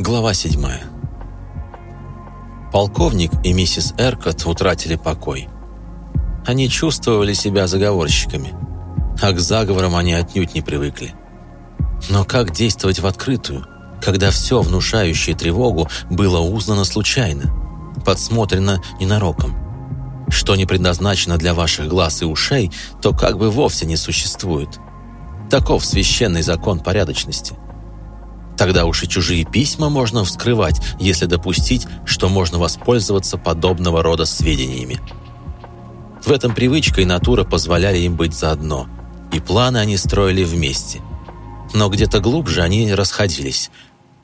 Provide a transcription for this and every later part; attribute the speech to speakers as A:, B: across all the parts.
A: Глава 7. Полковник и миссис Эркот утратили покой. Они чувствовали себя заговорщиками, а к заговорам они отнюдь не привыкли. Но как действовать в открытую, когда все, внушающее тревогу, было узнано случайно, подсмотрено ненароком? Что не предназначено для ваших глаз и ушей, то как бы вовсе не существует. Таков священный закон порядочности – Тогда уж и чужие письма можно вскрывать, если допустить, что можно воспользоваться подобного рода сведениями. В этом привычка и натура позволяли им быть заодно, и планы они строили вместе. Но где-то глубже они расходились.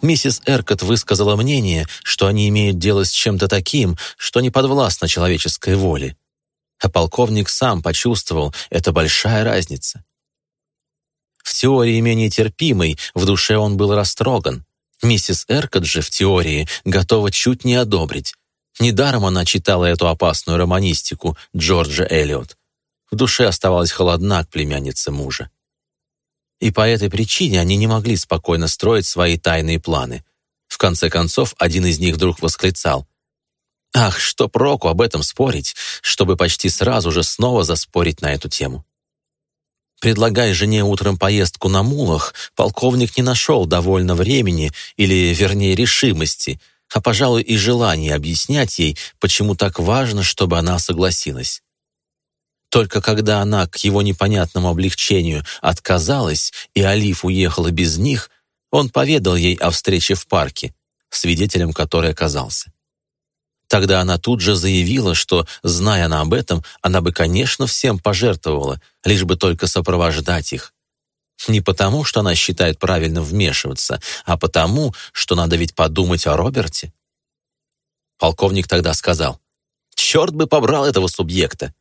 A: Миссис Эркот высказала мнение, что они имеют дело с чем-то таким, что не подвластно человеческой воле. А полковник сам почувствовал, это большая разница. В теории менее терпимый, в душе он был растроган. Миссис Эркот же в теории готова чуть не одобрить. Недаром она читала эту опасную романистику Джорджа Эллиот. В душе оставалась холодна к племяннице мужа. И по этой причине они не могли спокойно строить свои тайные планы. В конце концов, один из них вдруг восклицал. «Ах, что проку об этом спорить, чтобы почти сразу же снова заспорить на эту тему?» Предлагая жене утром поездку на мулах, полковник не нашел довольно времени или, вернее, решимости, а, пожалуй, и желания объяснять ей, почему так важно, чтобы она согласилась. Только когда она к его непонятному облегчению отказалась, и Алиф уехала без них, он поведал ей о встрече в парке, свидетелем которой оказался. Тогда она тут же заявила, что, зная она об этом, она бы, конечно, всем пожертвовала, лишь бы только сопровождать их. Не потому, что она считает правильно вмешиваться, а потому, что надо ведь подумать о Роберте. Полковник тогда сказал, «Черт бы побрал этого субъекта!»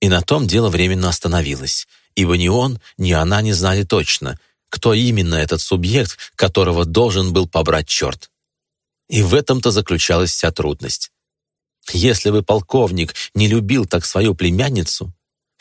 A: И на том дело временно остановилось, ибо ни он, ни она не знали точно, кто именно этот субъект, которого должен был побрать черт. И в этом-то заключалась вся трудность. Если бы полковник не любил так свою племянницу,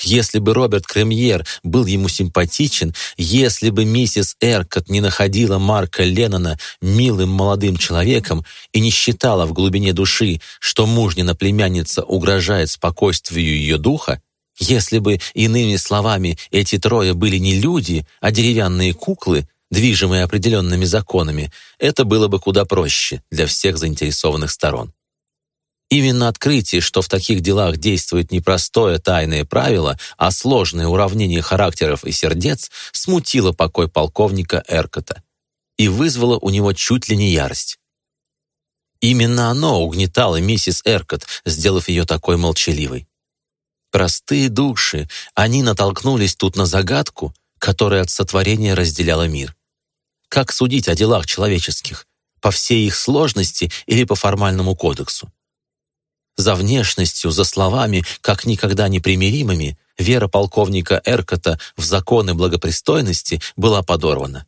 A: если бы Роберт Кремьер был ему симпатичен, если бы миссис Эркот не находила Марка Леннона милым молодым человеком и не считала в глубине души, что мужнина племянница угрожает спокойствию ее духа, если бы, иными словами, эти трое были не люди, а деревянные куклы, движимые определенными законами, это было бы куда проще для всех заинтересованных сторон. Именно открытие, что в таких делах действует не простое тайное правило, а сложное уравнение характеров и сердец, смутило покой полковника Эркота и вызвало у него чуть ли не ярость. Именно оно угнетало миссис Эркот, сделав ее такой молчаливой. Простые души, они натолкнулись тут на загадку, которая от сотворения разделяла мир. Как судить о делах человеческих? По всей их сложности или по формальному кодексу? За внешностью, за словами, как никогда непримиримыми, вера полковника Эркота в законы благопристойности была подорвана.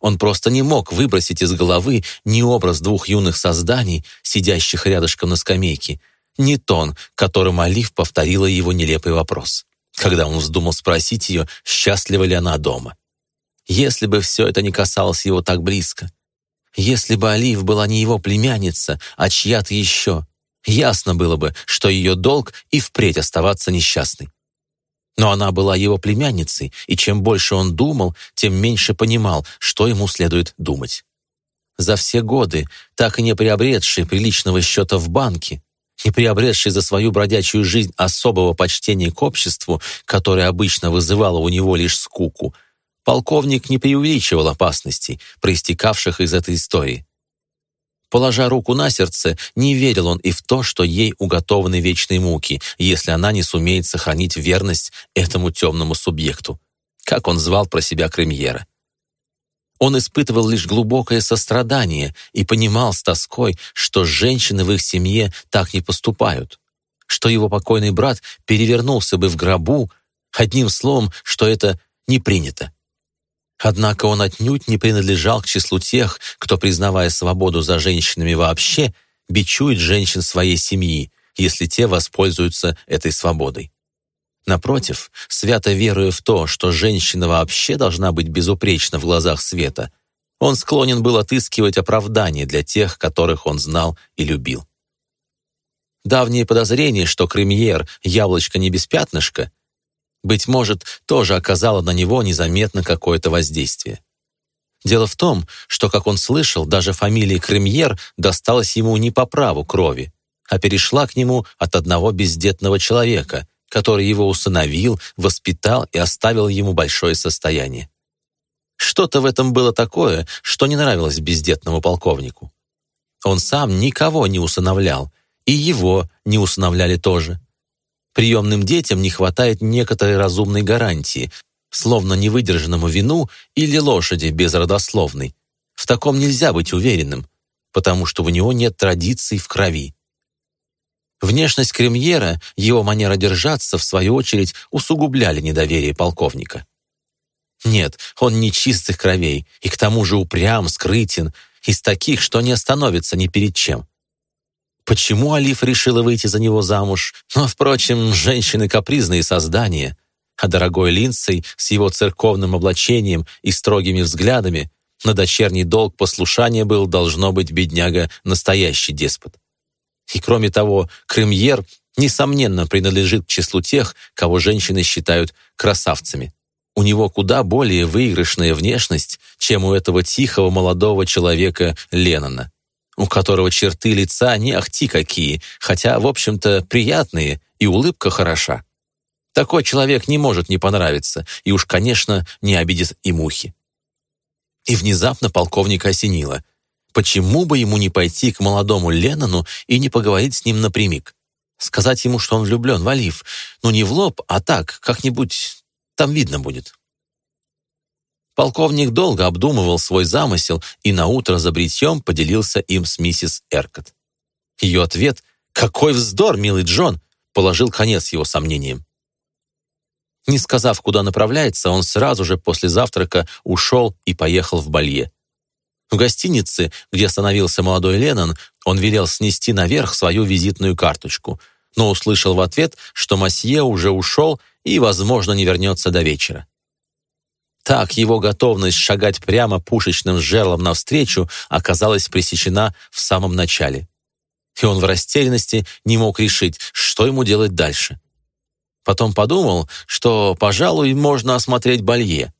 A: Он просто не мог выбросить из головы ни образ двух юных созданий, сидящих рядышком на скамейке, ни тон, которым Алиф повторила его нелепый вопрос, когда он вздумал спросить ее, счастлива ли она дома. Если бы все это не касалось его так близко. Если бы Алиф была не его племянница, а чья-то еще, ясно было бы, что ее долг и впредь оставаться несчастной. Но она была его племянницей, и чем больше он думал, тем меньше понимал, что ему следует думать. За все годы, так и не приобретший приличного счета в банке, не приобретший за свою бродячую жизнь особого почтения к обществу, которое обычно вызывало у него лишь скуку, Полковник не преувеличивал опасностей, проистекавших из этой истории. Положа руку на сердце, не верил он и в то, что ей уготованы вечные муки, если она не сумеет сохранить верность этому темному субъекту, как он звал про себя Кремьера. Он испытывал лишь глубокое сострадание и понимал с тоской, что женщины в их семье так не поступают, что его покойный брат перевернулся бы в гробу, одним словом, что это не принято. Однако он отнюдь не принадлежал к числу тех, кто, признавая свободу за женщинами вообще, бичует женщин своей семьи, если те воспользуются этой свободой. Напротив, свято веруя в то, что женщина вообще должна быть безупречна в глазах света, Он склонен был отыскивать оправдание для тех, которых он знал и любил. Давнее подозрение, что Кремьер — яблочко не без пятнышка, быть может, тоже оказало на него незаметно какое-то воздействие. Дело в том, что, как он слышал, даже фамилия Кремьер досталась ему не по праву крови, а перешла к нему от одного бездетного человека, который его усыновил, воспитал и оставил ему большое состояние. Что-то в этом было такое, что не нравилось бездетному полковнику. Он сам никого не усыновлял, и его не усыновляли тоже. Приемным детям не хватает некоторой разумной гарантии, словно невыдержанному вину или лошади безродословной. В таком нельзя быть уверенным, потому что у него нет традиций в крови. Внешность Кремьера, его манера держаться, в свою очередь, усугубляли недоверие полковника. Нет, он не чистых кровей, и к тому же упрям, скрытен, из таких, что не остановится ни перед чем. Почему Алиф решила выйти за него замуж? Но, впрочем, женщины капризные создания, а дорогой Линдсей с его церковным облачением и строгими взглядами на дочерний долг послушания был, должно быть, бедняга, настоящий деспот. И кроме того, Кремьер, несомненно, принадлежит к числу тех, кого женщины считают красавцами. У него куда более выигрышная внешность, чем у этого тихого молодого человека Леннона, у которого черты лица не ахти какие, хотя, в общем-то, приятные, и улыбка хороша. Такой человек не может не понравиться, и уж, конечно, не обидит и мухи. И внезапно полковника осенило. Почему бы ему не пойти к молодому Леннону и не поговорить с ним напрямик? Сказать ему, что он влюблен в Олив, ну не в лоб, а так, как-нибудь там видно будет. Полковник долго обдумывал свой замысел и наутро за бритьем поделился им с миссис Эркот. Ее ответ «Какой вздор, милый Джон!» положил конец его сомнениям. Не сказав, куда направляется, он сразу же после завтрака ушел и поехал в Балье. В гостинице, где остановился молодой Леннон, он велел снести наверх свою визитную карточку, но услышал в ответ, что Масье уже ушел и, возможно, не вернется до вечера. Так его готовность шагать прямо пушечным жерлом навстречу оказалась пресечена в самом начале. И он в растерянности не мог решить, что ему делать дальше. Потом подумал, что, пожалуй, можно осмотреть Балье.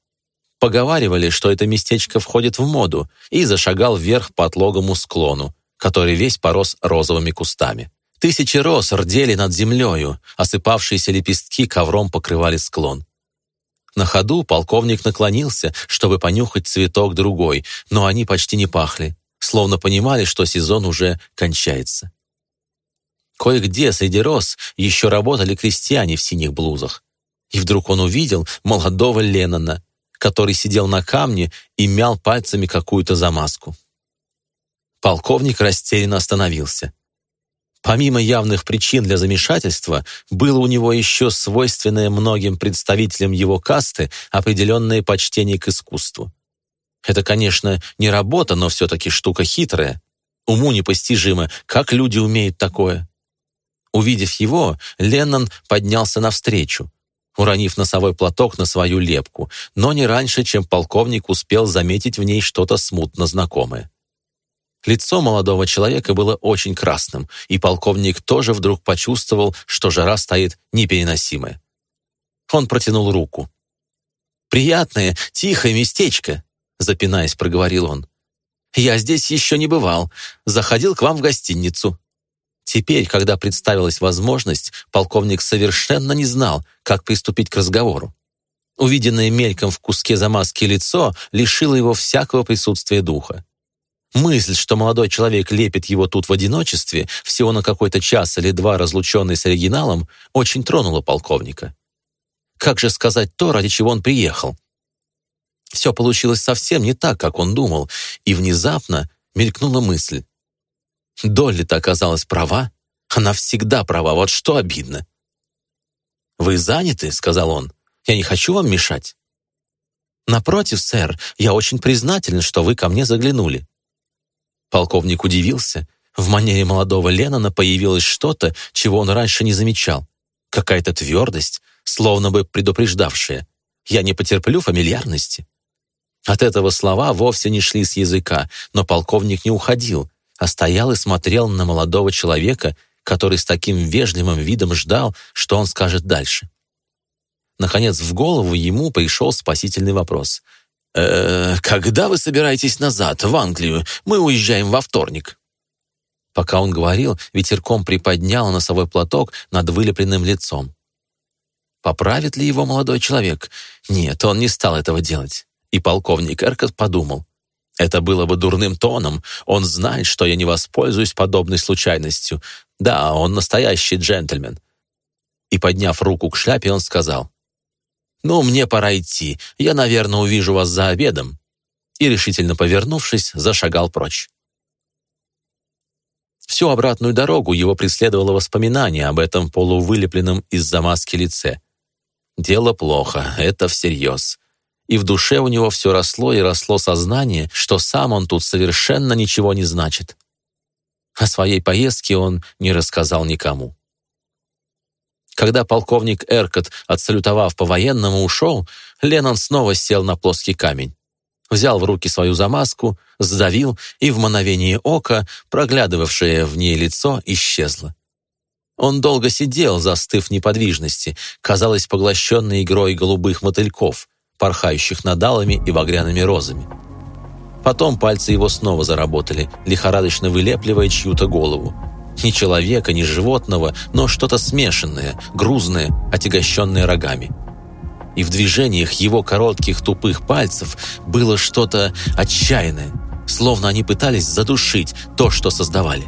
A: Поговаривали, что это местечко входит в моду, и зашагал вверх по отлогому склону, который весь порос розовыми кустами. Тысячи роз рдели над землею, осыпавшиеся лепестки ковром покрывали склон. На ходу полковник наклонился, чтобы понюхать цветок другой, но они почти не пахли, словно понимали, что сезон уже кончается. Кое-где среди роз еще работали крестьяне в синих блузах. И вдруг он увидел молодого Леннона, который сидел на камне и мял пальцами какую-то замазку. Полковник растерянно остановился. Помимо явных причин для замешательства, было у него еще свойственное многим представителям его касты определенное почтение к искусству. Это, конечно, не работа, но все-таки штука хитрая. Уму непостижимо, как люди умеют такое. Увидев его, Леннон поднялся навстречу, уронив носовой платок на свою лепку, но не раньше, чем полковник успел заметить в ней что-то смутно знакомое. Лицо молодого человека было очень красным, и полковник тоже вдруг почувствовал, что жара стоит непереносимая. Он протянул руку. «Приятное, тихое местечко», — запинаясь, проговорил он. «Я здесь еще не бывал. Заходил к вам в гостиницу». Теперь, когда представилась возможность, полковник совершенно не знал, как приступить к разговору. Увиденное мельком в куске замазки лицо лишило его всякого присутствия духа. Мысль, что молодой человек лепит его тут в одиночестве, всего на какой-то час или два разлученный с оригиналом, очень тронула полковника. Как же сказать то, ради чего он приехал? Все получилось совсем не так, как он думал, и внезапно мелькнула мысль. Долли-то оказалась права. Она всегда права, вот что обидно. «Вы заняты?» — сказал он. «Я не хочу вам мешать». «Напротив, сэр, я очень признателен, что вы ко мне заглянули. Полковник удивился. В манере молодого Леннона появилось что-то, чего он раньше не замечал. Какая-то твердость, словно бы предупреждавшая. «Я не потерплю фамильярности». От этого слова вовсе не шли с языка, но полковник не уходил, а стоял и смотрел на молодого человека, который с таким вежливым видом ждал, что он скажет дальше. Наконец в голову ему пришел спасительный вопрос. «Э, «Когда вы собираетесь назад, в Англию? Мы уезжаем во вторник». Пока он говорил, ветерком приподнял носовой платок над вылепленным лицом. Поправит ли его молодой человек? Нет, он не стал этого делать. И полковник Эркот подумал. Это было бы дурным тоном. Он знает, что я не воспользуюсь подобной случайностью. Да, он настоящий джентльмен. И, подняв руку к шляпе, он сказал. «Ну, мне пора идти. Я, наверное, увижу вас за обедом». И, решительно повернувшись, зашагал прочь. Всю обратную дорогу его преследовало воспоминание об этом полувылепленном из-за маски лице. Дело плохо, это всерьез. И в душе у него все росло и росло сознание, что сам он тут совершенно ничего не значит. О своей поездке он не рассказал никому. Когда полковник Эркот, отсалютовав по-военному, ушел, Леннон снова сел на плоский камень. Взял в руки свою замазку, сдавил, и в мановение ока, проглядывавшее в ней лицо, исчезло. Он долго сидел, застыв в неподвижности, казалось, поглощенный игрой голубых мотыльков, порхающих над алыми и багряными розами. Потом пальцы его снова заработали, лихорадочно вылепливая чью-то голову. Ни человека, ни животного, но что-то смешанное, грузное, отягощенное рогами. И в движениях его коротких тупых пальцев было что-то отчаянное, словно они пытались задушить то, что создавали.